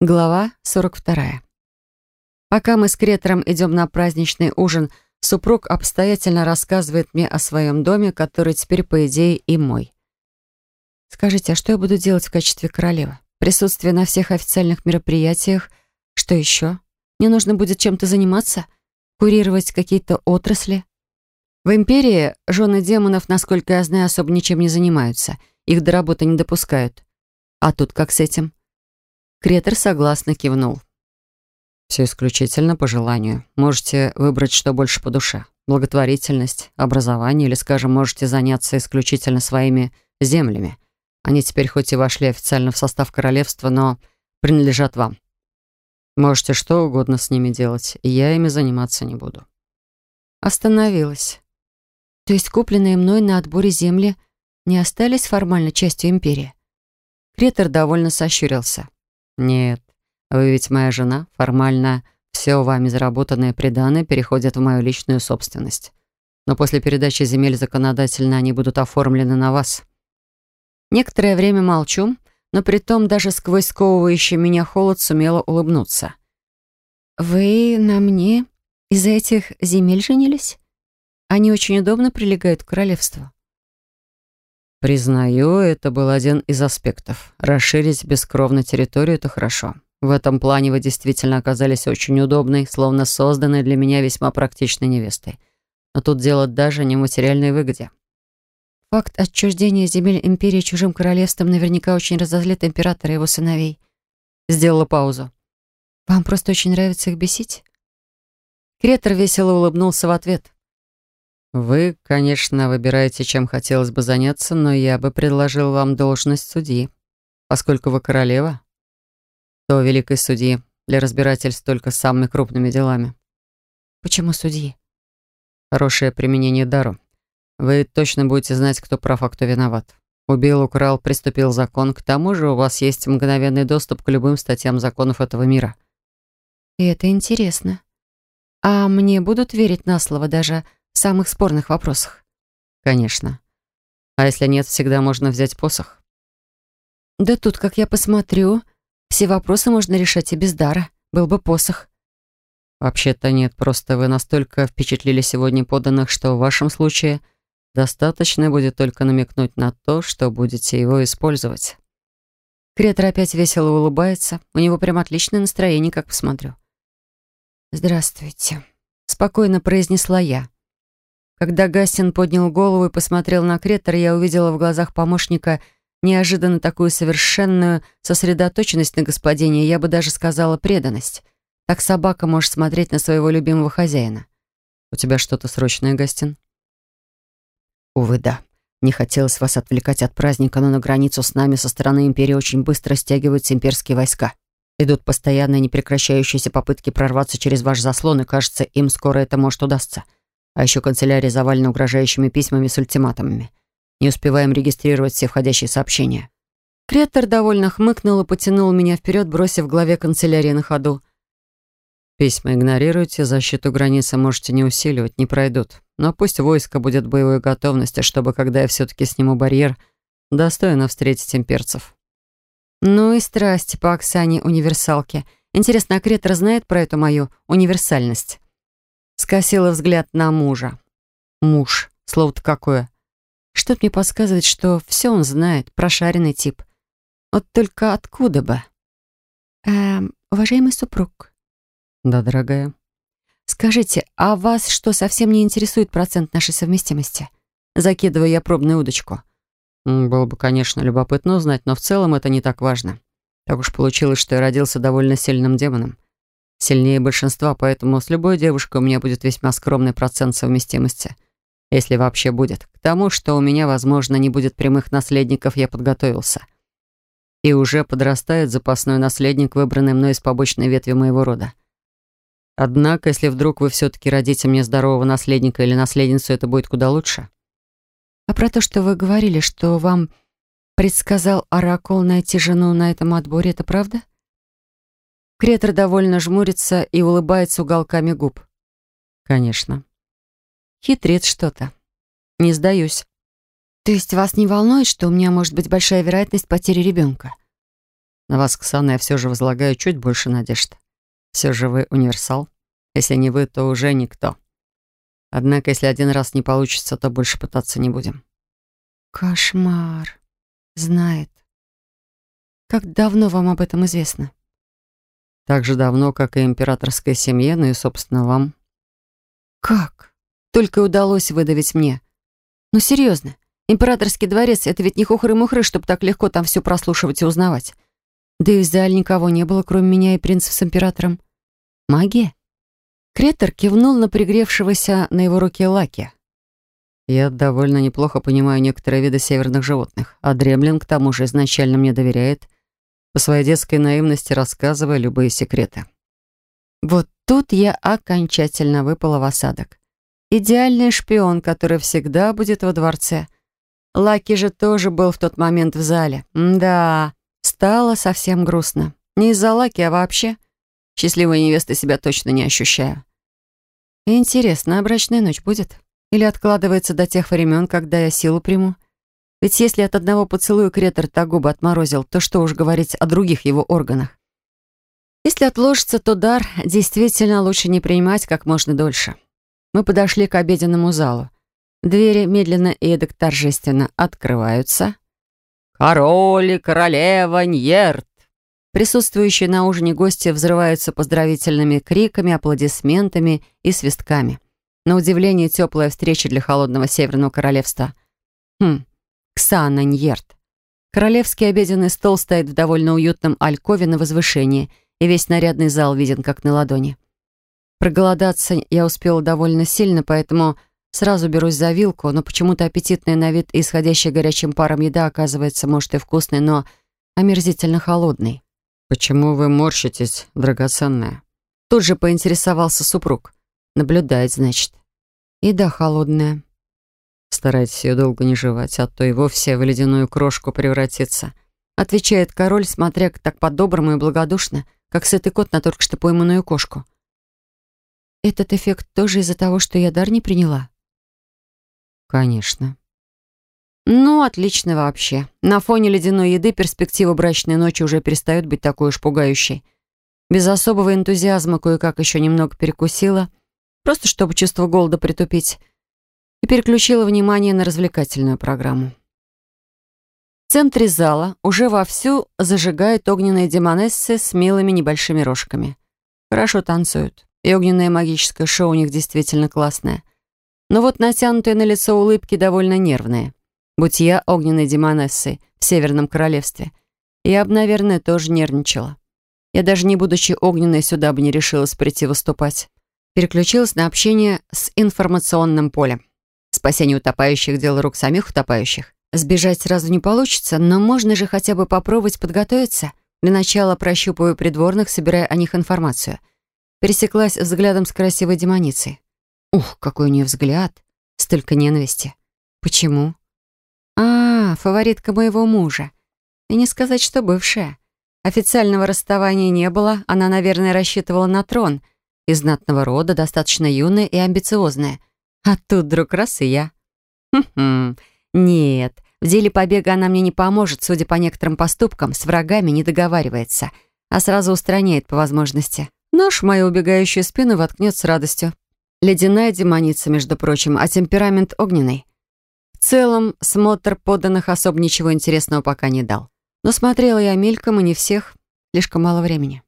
Глава 42. Пока мы с Кретором идем на праздничный ужин, супруг обстоятельно рассказывает мне о своем доме, который теперь, по идее, и мой. Скажите, а что я буду делать в качестве королевы? Присутствие на всех официальных мероприятиях? Что еще? Мне нужно будет чем-то заниматься? Курировать какие-то отрасли? В Империи жены демонов, насколько я знаю, особо ничем не занимаются. Их до работы не допускают. А тут как с этим? Кретер согласно кивнул. «Все исключительно по желанию. Можете выбрать, что больше по душе. Благотворительность, образование или, скажем, можете заняться исключительно своими землями. Они теперь хоть и вошли официально в состав королевства, но принадлежат вам. Можете что угодно с ними делать, и я ими заниматься не буду». Остановилась. То есть купленные мной на отборе земли не остались формально частью империи? Кретер довольно сощурился. «Нет, вы ведь моя жена. Формально все вами заработанное приданное переходит в мою личную собственность. Но после передачи земель законодательно они будут оформлены на вас». Некоторое время молчу, но при том даже сквозь сковывающий меня холод сумела улыбнуться. «Вы на мне из-за этих земель женились? Они очень удобно прилегают к королевству». Признаю, это был один из аспектов. Расширить бескровно территорию — это хорошо. В этом плане вы действительно оказались очень удобной, словно созданной для меня весьма практичной невестой. Но тут дело даже не в материальной выгоде. Факт отчуждения земель империи чужим королевством наверняка очень разозлит императора и его сыновей. Сделала паузу. Вам просто очень нравится их бесить? Кретор весело улыбнулся в ответ. «Вы, конечно, выбираете, чем хотелось бы заняться, но я бы предложил вам должность судьи. Поскольку вы королева, то великой судьи для разбирательств только с самыми крупными делами». «Почему судьи?» «Хорошее применение дару. Вы точно будете знать, кто прав, а кто виноват. Убил, украл, приступил закон. К тому же у вас есть мгновенный доступ к любым статьям законов этого мира». «И это интересно. А мне будут верить на слово даже самых спорных вопросах? Конечно. А если нет, всегда можно взять посох. Да тут, как я посмотрю, все вопросы можно решать и без дара. Был бы посох. Вообще-то нет, просто вы настолько впечатлили сегодня поданных, что в вашем случае достаточно будет только намекнуть на то, что будете его использовать. Кретор опять весело улыбается. У него прям отличное настроение, как посмотрю. «Здравствуйте», — спокойно произнесла я. Когда Гастин поднял голову и посмотрел на Кретор, я увидела в глазах помощника неожиданно такую совершенную сосредоточенность на господине, я бы даже сказала преданность. Так собака может смотреть на своего любимого хозяина. «У тебя что-то срочное, Гастин?» «Увы, да. Не хотелось вас отвлекать от праздника, но на границу с нами со стороны Империи очень быстро стягиваются имперские войска. Идут постоянные непрекращающиеся попытки прорваться через ваш заслон, и, кажется, им скоро это может удастся. А еще канцелярия завалена угрожающими письмами с ультиматумами. Не успеваем регистрировать все входящие сообщения. Кретор довольно хмыкнул и потянул меня вперед, бросив главе канцелярии на ходу. Письма игнорируйте, защиту границы можете не усиливать, не пройдут. Но пусть войско будет в боевой готовности, чтобы, когда я все-таки сниму барьер, достойно встретить имперцев. Ну и страсти по Оксане универсалке. Интересно, а Кретор знает про эту мою универсальность? Скосила взгляд на мужа. Муж, слово-то какое. Что-то мне подсказывает, что все он знает, прошаренный тип. Вот только откуда бы? Эм, уважаемый супруг. Да, дорогая. Скажите, а вас что, совсем не интересует процент нашей совместимости? Закидываю я пробную удочку. Было бы, конечно, любопытно узнать, но в целом это не так важно. Так уж получилось, что я родился довольно сильным демоном сильнее большинства, поэтому с любой девушкой у меня будет весьма скромный процент совместимости. Если вообще будет. К тому, что у меня, возможно, не будет прямых наследников, я подготовился. И уже подрастает запасной наследник, выбранный мной из побочной ветви моего рода. Однако, если вдруг вы все-таки родите мне здорового наследника или наследницу, это будет куда лучше. А про то, что вы говорили, что вам предсказал Оракул найти жену на этом отборе, это правда? Кретор довольно жмурится и улыбается уголками губ. Конечно. Хитрец что-то. Не сдаюсь. То есть вас не волнует, что у меня может быть большая вероятность потери ребенка? На вас, Ксана, я все же возлагаю чуть больше надежд. Все же вы универсал. Если не вы, то уже никто. Однако, если один раз не получится, то больше пытаться не будем. Кошмар. Знает. Как давно вам об этом известно? Так же давно, как и императорской семье, ну и, собственно, вам. Как? Только удалось выдавить мне. Ну, серьезно. Императорский дворец — это ведь не хухры-мухры, чтобы так легко там все прослушивать и узнавать. Да и в зале никого не было, кроме меня и принца с императором. Магия? Кретор кивнул на пригревшегося на его руке Лаки. «Я довольно неплохо понимаю некоторые виды северных животных, а Дремлин, к тому же, изначально мне доверяет, по своей детской наивности рассказывая любые секреты». Вот тут я окончательно выпала в осадок. Идеальный шпион, который всегда будет во дворце. Лаки же тоже был в тот момент в зале. Да, стало совсем грустно. Не из-за Лаки, а вообще. Счастливой невесты себя точно не ощущаю. Интересно, а брачная ночь будет? Или откладывается до тех времен, когда я силу приму? Ведь если от одного поцелуя Кретор так губы отморозил, то что уж говорить о других его органах? Если отложится, то дар действительно лучше не принимать как можно дольше. Мы подошли к обеденному залу. Двери медленно и эдак торжественно открываются. «Король и королева Ньерт!» Присутствующие на ужине гости взрываются поздравительными криками, аплодисментами и свистками. На удивление, теплая встреча для холодного Северного Королевства. Хм, Ксана Ньерт. Королевский обеденный стол стоит в довольно уютном алькове на возвышении, и весь нарядный зал виден как на ладони. Проголодаться я успела довольно сильно, поэтому сразу берусь за вилку, но почему-то аппетитная на вид и исходящая горячим паром еда оказывается, может, и вкусной, но омерзительно холодной. «Почему вы морщитесь, драгоценная?» Тут же поинтересовался супруг. Наблюдает, значит. Еда холодная. Старайтесь ее долго не жевать, а то и вовсе в ледяную крошку превратится. Отвечает король, смотря так по-доброму и благодушно, как сытый кот на только что пойманную кошку. Этот эффект тоже из-за того, что я дар не приняла? Конечно. Ну, отлично вообще. На фоне ледяной еды перспектива брачной ночи уже перестает быть такой уж пугающей. Без особого энтузиазма кое-как еще немного перекусила, просто чтобы чувство голода притупить, и переключила внимание на развлекательную программу. В центре зала уже вовсю зажигают огненные демонессы с милыми небольшими рожками. Хорошо танцуют, и огненное магическое шоу у них действительно классное. Но вот натянутые на лицо улыбки довольно нервные. Будь я огненной демонессой в Северном Королевстве, я бы, наверное, тоже нервничала. Я даже не будучи огненной сюда бы не решилась прийти выступать. Переключилась на общение с информационным полем. Спасение утопающих — дело рук самих утопающих. Сбежать сразу не получится, но можно же хотя бы попробовать подготовиться. Для начала прощупываю придворных, собирая о них информацию. Пересеклась взглядом с красивой демоницей. Ух, какой у нее взгляд! Столько ненависти. Почему? А, фаворитка моего мужа. И не сказать, что бывшая. Официального расставания не было, она, наверное, рассчитывала на трон. Из знатного рода, достаточно юная и амбициозная. А тут вдруг раз и я. Хм-хм. Нет, в деле побега она мне не поможет, судя по некоторым поступкам, с врагами не договаривается, а сразу устраняет по возможности. Нож в мою убегающую спину воткнет с радостью. Ледяная демоница, между прочим, а темперамент огненный. В целом, смотр подданных особо ничего интересного пока не дал. Но смотрела я мельком и не всех, слишком мало времени.